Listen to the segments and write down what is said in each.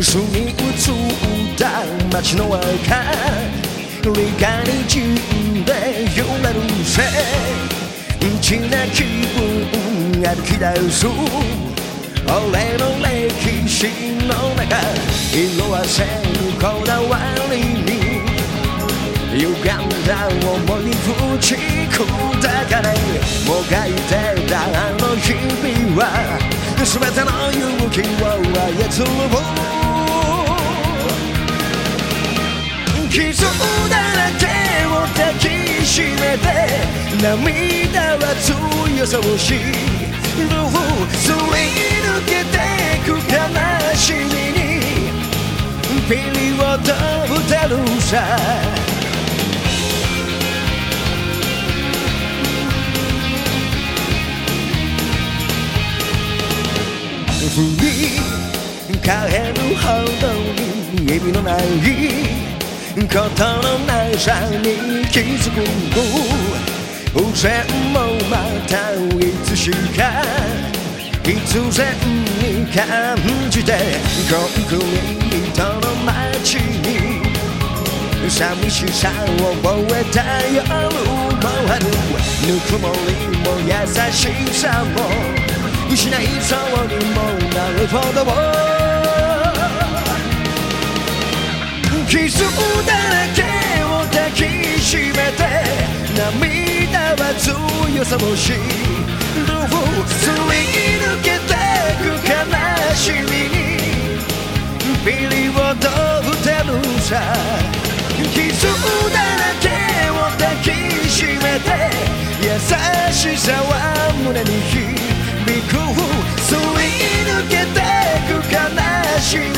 住み移った街の中理解に自分で揺れるせちな気分歩き出す俺の歴史の中色あせぬこだわりに歪んだ思いに打ち砕かれもがいてたあの日々は全ての勇気を操る傷だらけを抱きしめて涙は強さを知るすり抜けてく悲しみにピリオドてるさ振り返るほどに意味のないことのなさに気づく偶然もまたいつしか必然に感じてコンクリートの街に寂しさを覚えた夜もあるぬくもりも優しさも失いそうにもほど傷だらけを抱きしめて涙は強さを知るすり抜けてく悲しみにビリをどてるさ傷だらけを抱きしめて優しさはしみに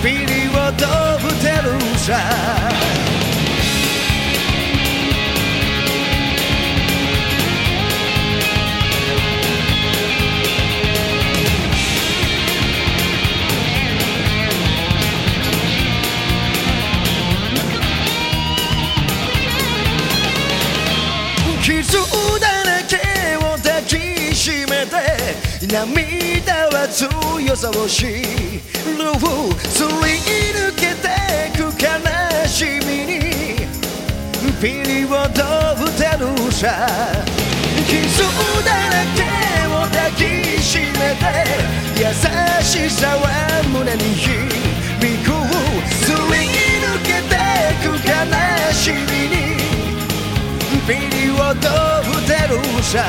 ピリを飛ぶてるさ。傷だしめて涙は強さを知るすり抜けてく悲しみにピリをどぶてるさ傷だらけを抱きしめて優しさは胸に響くすり抜けてく悲しみにピリをどぶてるさ